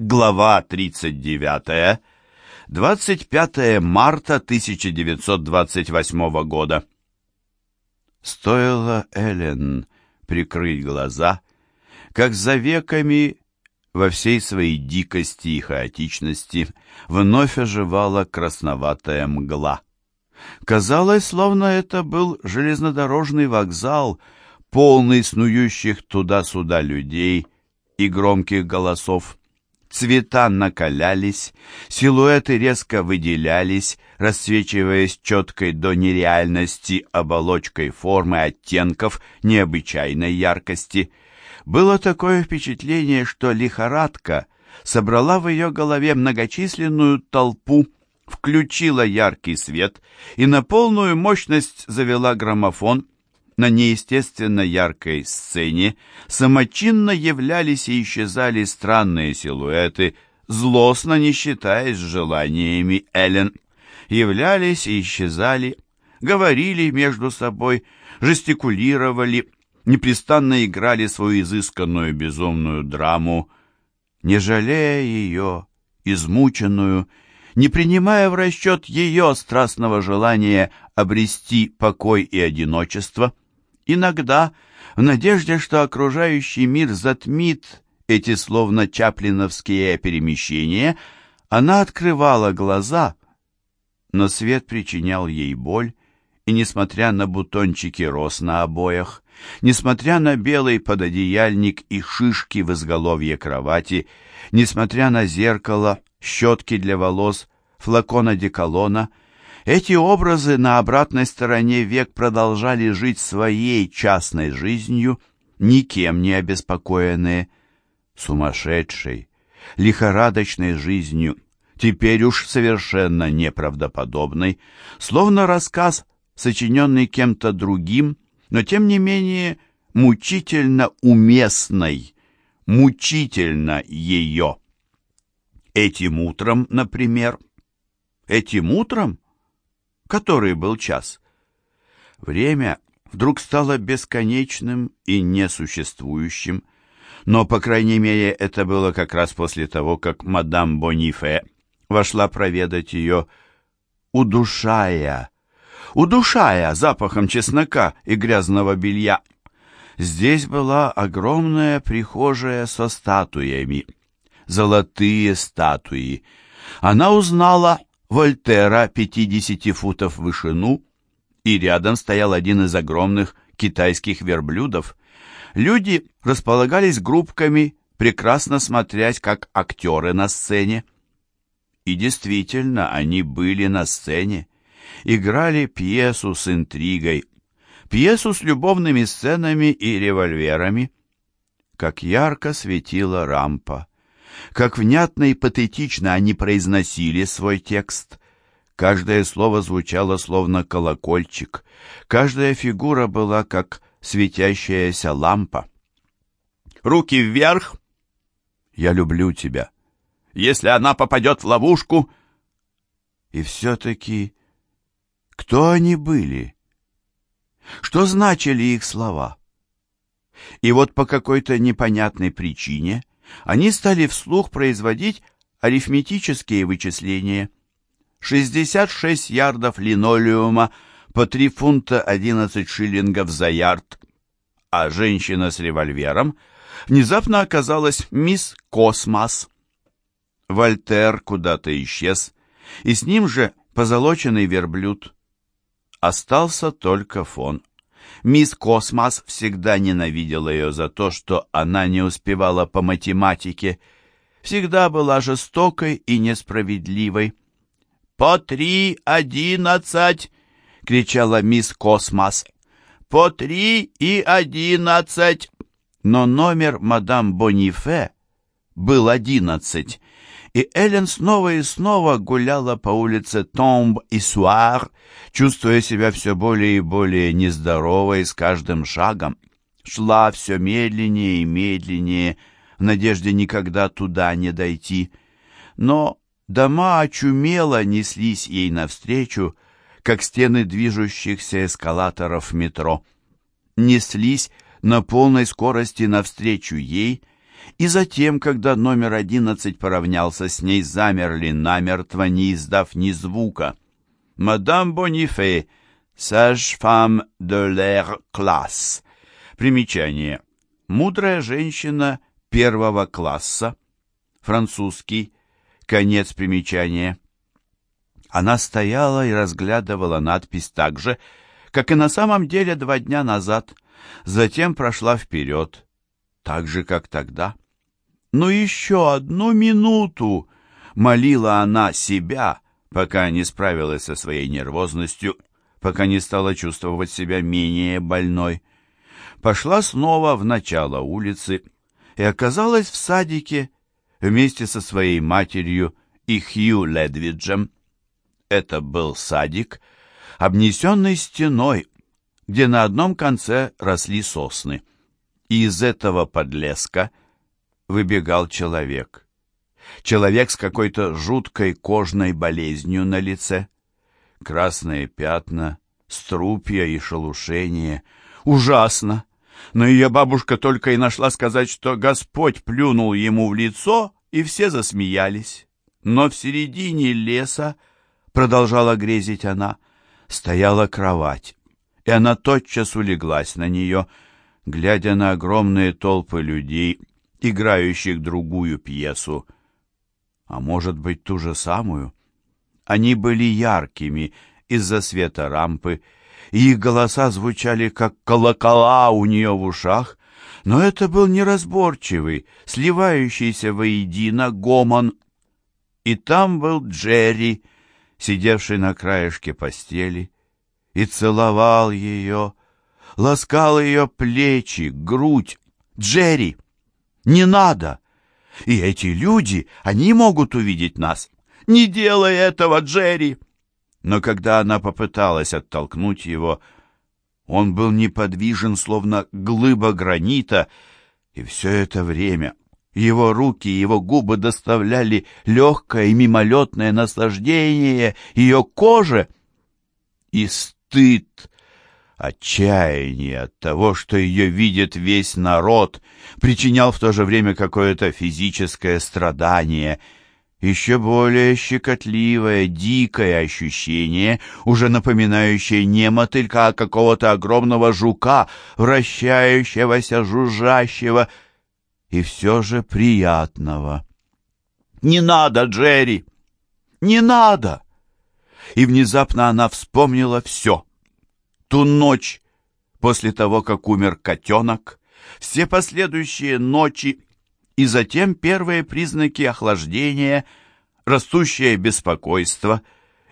Глава 39. 25 марта 1928 года. Стоило Эллен прикрыть глаза, как за веками во всей своей дикости и хаотичности вновь оживала красноватая мгла. Казалось, словно это был железнодорожный вокзал, полный снующих туда-сюда людей и громких голосов. Цвета накалялись, силуэты резко выделялись, расцвечиваясь четкой до нереальности оболочкой формы оттенков необычайной яркости. Было такое впечатление, что лихорадка собрала в ее голове многочисленную толпу, включила яркий свет и на полную мощность завела граммофон, на неестественно яркой сцене самочинно являлись и исчезали странные силуэты, злостно не считаясь желаниями Эллен. Являлись и исчезали, говорили между собой, жестикулировали, непрестанно играли свою изысканную безумную драму, не жалея ее, измученную, не принимая в расчет ее страстного желания обрести покой и одиночество — Иногда, в надежде, что окружающий мир затмит эти словно чаплиновские перемещения, она открывала глаза, но свет причинял ей боль, и, несмотря на бутончики роз на обоях, несмотря на белый пододеяльник и шишки в изголовье кровати, несмотря на зеркало, щетки для волос, флакон одеколона — эти образы на обратной стороне век продолжали жить своей частной жизнью, никем не обеспокоенные, сумасшедшей, лихорадочной жизнью, теперь уж совершенно неправдоподобной, словно рассказ, сочиненный кем-то другим, но тем не менее мучительно уместной, мучительно ее. Этим утром, например, этим утром Который был час? Время вдруг стало бесконечным и несуществующим, но, по крайней мере, это было как раз после того, как мадам Бонифе вошла проведать ее, удушая, удушая запахом чеснока и грязного белья. Здесь была огромная прихожая со статуями, золотые статуи. Она узнала Вольтера 50 футов в вышину, и рядом стоял один из огромных китайских верблюдов. Люди располагались группками, прекрасно смотрясь, как актеры на сцене. И действительно, они были на сцене, играли пьесу с интригой, пьесу с любовными сценами и револьверами. Как ярко светила рампа. Как внятно и патетично они произносили свой текст. Каждое слово звучало словно колокольчик, каждая фигура была как светящаяся лампа. «Руки вверх!» «Я люблю тебя!» «Если она попадет в ловушку...» И все-таки кто они были? Что значили их слова? И вот по какой-то непонятной причине они стали вслух производить арифметические вычисления. 66 ярдов линолеума по 3 фунта 11 шиллингов за ярд, а женщина с револьвером внезапно оказалась мисс Космос. Вольтер куда-то исчез, и с ним же позолоченный верблюд. Остался только фон. Мисс Космос всегда ненавидела ее за то, что она не успевала по математике, всегда была жестокой и несправедливой. «По три одиннадцать!» — кричала мисс Космос. «По три и одиннадцать!» Но номер мадам Бонифе был одиннадцать, и Эллен снова и снова гуляла по улице Томб и Суар, чувствуя себя все более и более нездоровой с каждым шагом. Шла все медленнее и медленнее, в надежде никогда туда не дойти. Но дома очумело неслись ей навстречу, как стены движущихся эскалаторов метро. Неслись на полной скорости навстречу ей — И затем, когда номер одиннадцать поравнялся с ней, замерли намертво, не издав ни звука. «Мадам Бонифе, sage-femme de l'air classe». Примечание. Мудрая женщина первого класса. Французский. Конец примечания. Она стояла и разглядывала надпись так же, как и на самом деле два дня назад. Затем прошла вперед, так же, как тогда. «Ну еще одну минуту!» — молила она себя, пока не справилась со своей нервозностью, пока не стала чувствовать себя менее больной. Пошла снова в начало улицы и оказалась в садике вместе со своей матерью и Хью Ледвиджем. Это был садик, обнесенный стеной, где на одном конце росли сосны. И из этого подлеска выбегал человек. Человек с какой-то жуткой кожной болезнью на лице. Красные пятна, струпья и шелушение. Ужасно! Но ее бабушка только и нашла сказать, что Господь плюнул ему в лицо, и все засмеялись. Но в середине леса, продолжала грезить она, стояла кровать, и она тотчас улеглась на нее, глядя на огромные толпы людей, играющих другую пьесу. А может быть, ту же самую? Они были яркими из-за света рампы, и их голоса звучали, как колокола у нее в ушах, но это был неразборчивый, сливающийся воедино гомон. И там был Джерри, сидевший на краешке постели, и целовал ее, ласкал ее плечи, грудь. «Джерри, не надо! И эти люди, они могут увидеть нас. Не делай этого, Джерри!» Но когда она попыталась оттолкнуть его, он был неподвижен, словно глыба гранита, и все это время его руки и его губы доставляли легкое и мимолетное наслаждение ее коже и стыд, отчаяние от того, что ее видит весь народ, причинял в то же время какое-то физическое страдание — еще более щекотливое, дикое ощущение, уже напоминающее не мотылька, а какого-то огромного жука, вращающегося, жужжащего, и все же приятного. «Не надо, Джерри! Не надо!» И внезапно она вспомнила все. Ту ночь, после того, как умер котенок, все последующие ночи и затем первые признаки охлаждения, растущее беспокойство,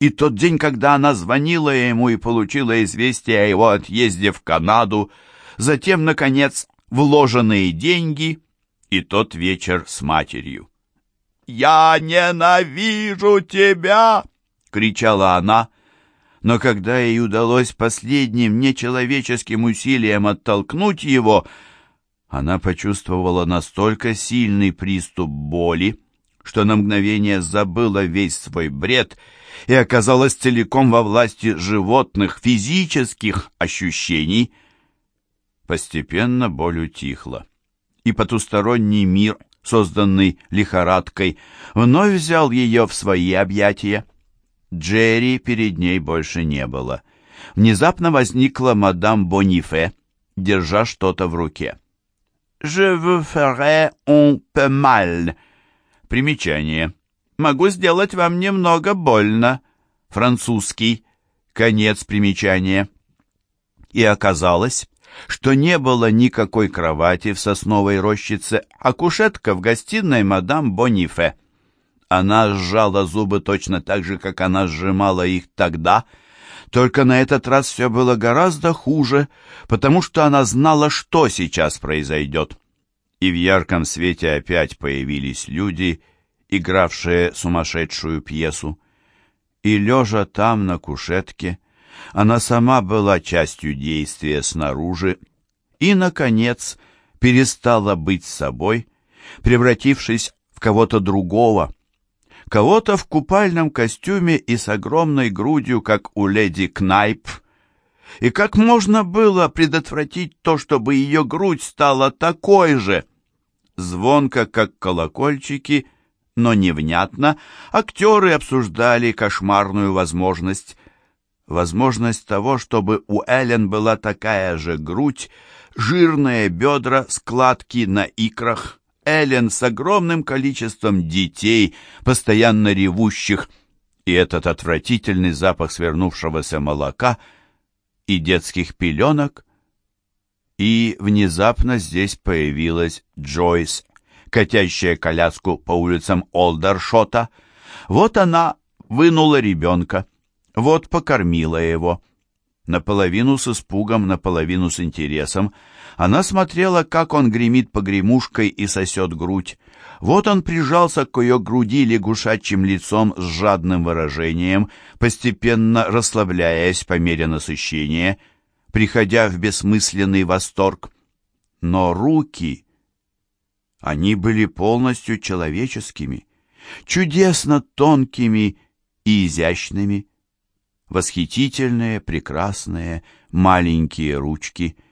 и тот день, когда она звонила ему и получила известие о его отъезде в Канаду, затем, наконец, вложенные деньги и тот вечер с матерью. «Я ненавижу тебя!» — кричала она, но когда ей удалось последним нечеловеческим усилием оттолкнуть его — она почувствовала настолько сильный приступ боли, что на мгновение забыла весь свой бред и оказалась целиком во власти животных физических ощущений. Постепенно боль утихла, и потусторонний мир, созданный лихорадкой, вновь взял ее в свои объятия. Джерри перед ней больше не было. Внезапно возникла мадам Бонифе, держа что-то в руке. «Je vous ferai un peu mal». Примечание. «Могу сделать вам немного больно». Французский. Конец примечания. И оказалось, что не было никакой кровати в сосновой рощице, а кушетка в гостиной мадам Бонифе. Она сжала зубы точно так же, как она сжимала их тогда — только на этот раз все было гораздо хуже, потому что она знала, что сейчас произойдет. И в ярком свете опять появились люди, игравшие сумасшедшую пьесу. И, лежа там, на кушетке, она сама была частью действия снаружи и, наконец, перестала быть собой, превратившись в кого-то другого — кого-то в купальном костюме и с огромной грудью, как у леди Кнайп. И как можно было предотвратить то, чтобы ее грудь стала такой же? звонко, как колокольчики, но невнятно, актеры обсуждали кошмарную возможность. Возможность того, чтобы у Эллен была такая же грудь, жирные бедра, складки на икрах, Эллен с огромным количеством детей, постоянно ревущих, и этот отвратительный запах свернувшегося молока и детских пеленок. И внезапно здесь появилась Джойс, катящая коляску по улицам Олдершота. Вот она вынула ребенка, вот покормила его. Наполовину с испугом, наполовину с интересом — она смотрела, как он гремит погремушкой и сосет грудь. Вот он прижался к ее груди лягушачьим лицом с жадным выражением, постепенно расслабляясь по мере насыщения, приходя в бессмысленный восторг. Но руки... Они были полностью человеческими, чудесно тонкими и изящными. Восхитительные, прекрасные, маленькие ручки —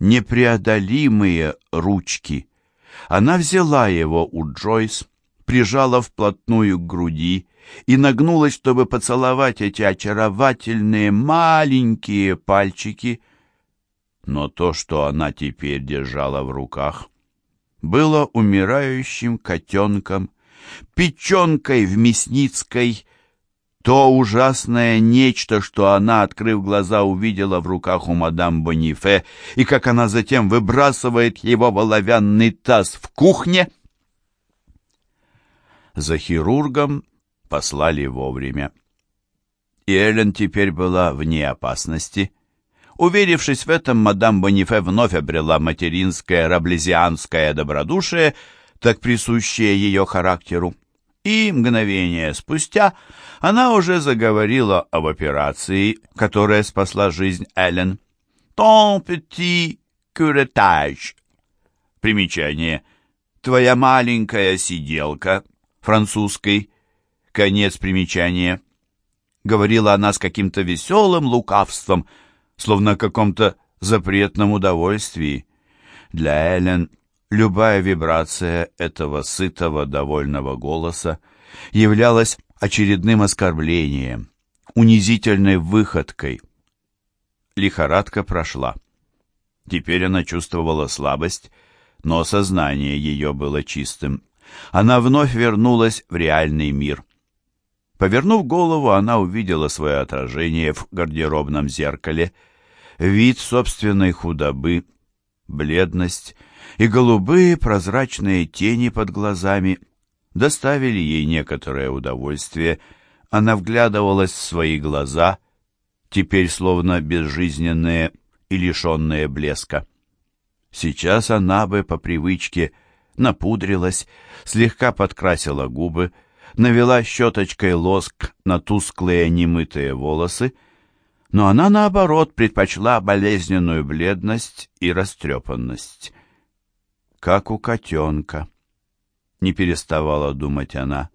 непреодолимые ручки. Она взяла его у Джойс, прижала вплотную к груди и нагнулась, чтобы поцеловать эти очаровательные маленькие пальчики. Но то, что она теперь держала в руках, было умирающим котенком, печенкой в мясницкой, то ужасное нечто, что она, открыв глаза, увидела в руках у мадам Бонифе, и как она затем выбрасывает его в оловянный таз в кухне. За хирургом послали вовремя. И Эллен теперь была вне опасности. Уверившись в этом, мадам Бонифе вновь обрела материнское раблезианское добродушие, так присущее ее характеру и мгновение спустя она уже заговорила об операции, которая спасла жизнь Эллен. «Ton petit curettage». Примечание. «Твоя маленькая сиделка» французской. Конец примечания. Говорила она с каким-то веселым лукавством, словно о каком-то запретном удовольствии. Для Эллен Любая вибрация этого сытого, довольного голоса являлась очередным оскорблением, унизительной выходкой. Лихорадка прошла. Теперь она чувствовала слабость, но сознание ее было чистым. Она вновь вернулась в реальный мир. Повернув голову, она увидела свое отражение в гардеробном зеркале. Вид собственной худобы, бледность — и голубые прозрачные тени под глазами доставили ей некоторое удовольствие. Она вглядывалась в свои глаза, теперь словно безжизненные и лишенные блеска. Сейчас она бы по привычке напудрилась, слегка подкрасила губы, навела щеточкой лоск на тусклые немытые волосы, но она, наоборот, предпочла болезненную бледность и растрепанность как у котенка. Не переставала думать она.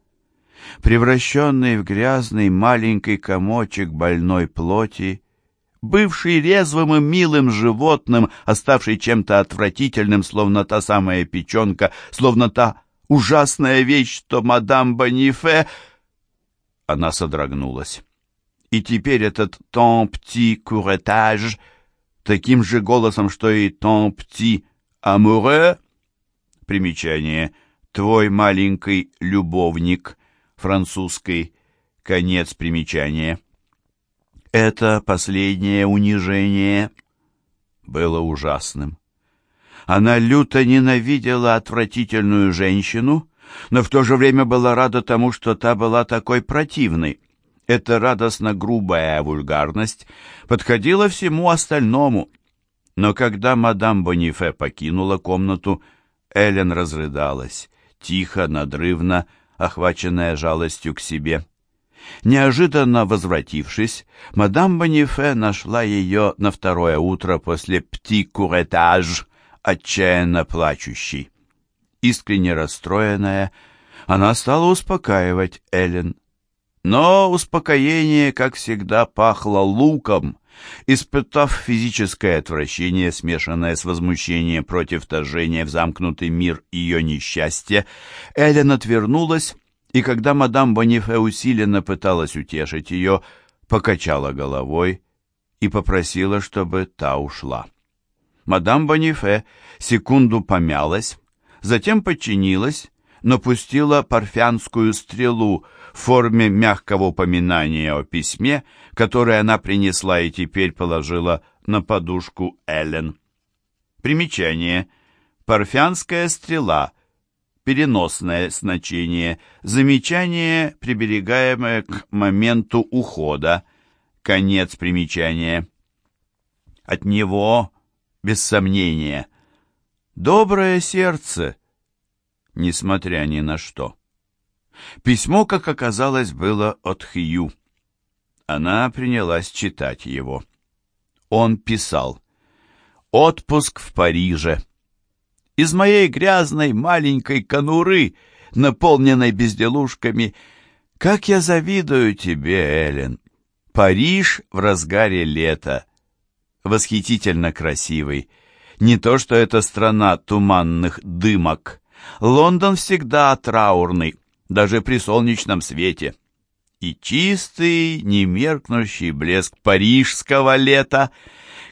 Превращенный в грязный маленький комочек больной плоти, бывший резвым и милым животным, оставший чем-то отвратительным, словно та самая печенка, словно та ужасная вещь, что мадам Бонифе... Она содрогнулась. И теперь этот «ton petit couretage» таким же голосом, что и «ton petit amoureux» Примечание. Твой маленький любовник. Французский. Конец примечания. Это последнее унижение было ужасным. Она люто ненавидела отвратительную женщину, но в то же время была рада тому, что та была такой противной. Эта радостно грубая вульгарность подходила всему остальному. Но когда мадам Бонифе покинула комнату, Эллен разрыдалась, тихо, надрывно, охваченная жалостью к себе. Неожиданно возвратившись, мадам Бонифе нашла ее на второе утро после пти-куретаж, отчаянно плачущей. Искренне расстроенная, она стала успокаивать Эллен. Но успокоение, как всегда, пахло луком Испытав физическое отвращение, смешанное с возмущением против вторжения в замкнутый мир ее несчастья, Эллен отвернулась, и когда мадам Бонифе усиленно пыталась утешить ее, покачала головой и попросила, чтобы та ушла. Мадам Бонифе секунду помялась, затем подчинилась, но пустила парфянскую стрелу в форме мягкого упоминания о письме, которое она принесла и теперь положила на подушку Эллен. Примечание. Парфянская стрела. Переносное значение. Замечание, приберегаемое к моменту ухода. Конец примечания. От него, без сомнения, доброе сердце, несмотря ни на что. Письмо, как оказалось, было от Хью. Она принялась читать его. Он писал «Отпуск в Париже. Из моей грязной маленькой конуры, наполненной безделушками, как я завидую тебе, Эллен. Париж в разгаре лета. Восхитительно красивый. Не то, что это страна туманных дымок. Лондон всегда траурный, даже при солнечном свете. И чистый, немеркнущий блеск парижского лета.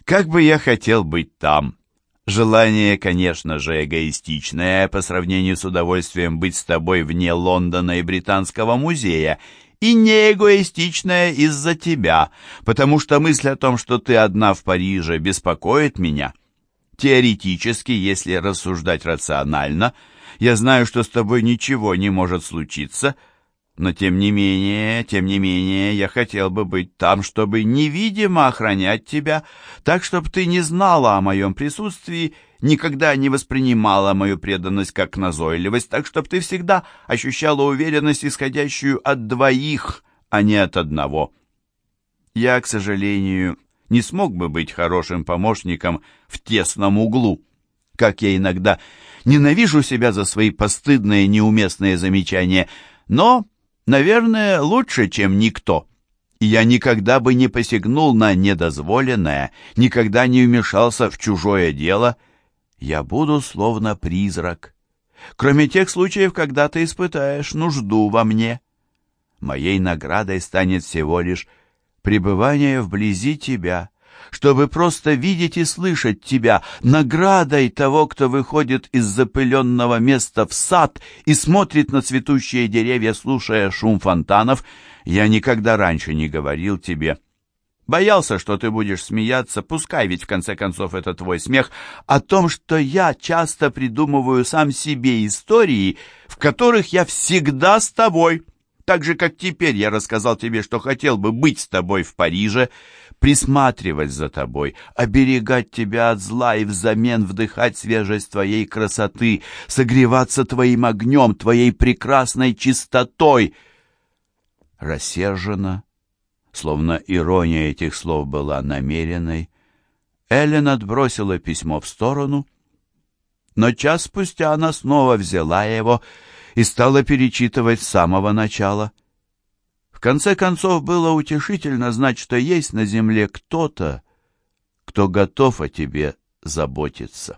Как бы я хотел быть там. Желание, конечно же, эгоистичное по сравнению с удовольствием быть с тобой вне Лондона и Британского музея, и не эгоистичное из-за тебя, потому что мысль о том, что ты одна в Париже, беспокоит меня. Теоретически, если рассуждать рационально – я знаю, что с тобой ничего не может случиться, но тем не менее, тем не менее, я хотел бы быть там, чтобы невидимо охранять тебя, так, чтобы ты не знала о моем присутствии, никогда не воспринимала мою преданность как назойливость, так, чтобы ты всегда ощущала уверенность, исходящую от двоих, а не от одного. Я, к сожалению, не смог бы быть хорошим помощником в тесном углу, как я иногда Ненавижу себя за свои постыдные неуместные замечания, но, наверное, лучше, чем никто. я никогда бы не посягнул на недозволенное, никогда не вмешался в чужое дело. Я буду словно призрак. Кроме тех случаев, когда ты испытаешь нужду во мне. Моей наградой станет всего лишь пребывание вблизи тебя, чтобы просто видеть и слышать тебя, наградой того, кто выходит из запыленного места в сад и смотрит на цветущие деревья, слушая шум фонтанов, я никогда раньше не говорил тебе. Боялся, что ты будешь смеяться, пускай ведь в конце концов это твой смех, о том, что я часто придумываю сам себе истории, в которых я всегда с тобой. Так же, как теперь я рассказал тебе, что хотел бы быть с тобой в Париже, присматривать за тобой, оберегать тебя от зла и взамен вдыхать свежесть твоей красоты, согреваться твоим огнем, твоей прекрасной чистотой. Рассержена, словно ирония этих слов была намеренной, Эллен отбросила письмо в сторону, но час спустя она снова взяла его и стала перечитывать с самого начала — конце концов, было утешительно знать, что есть на земле кто-то, кто готов о тебе заботиться.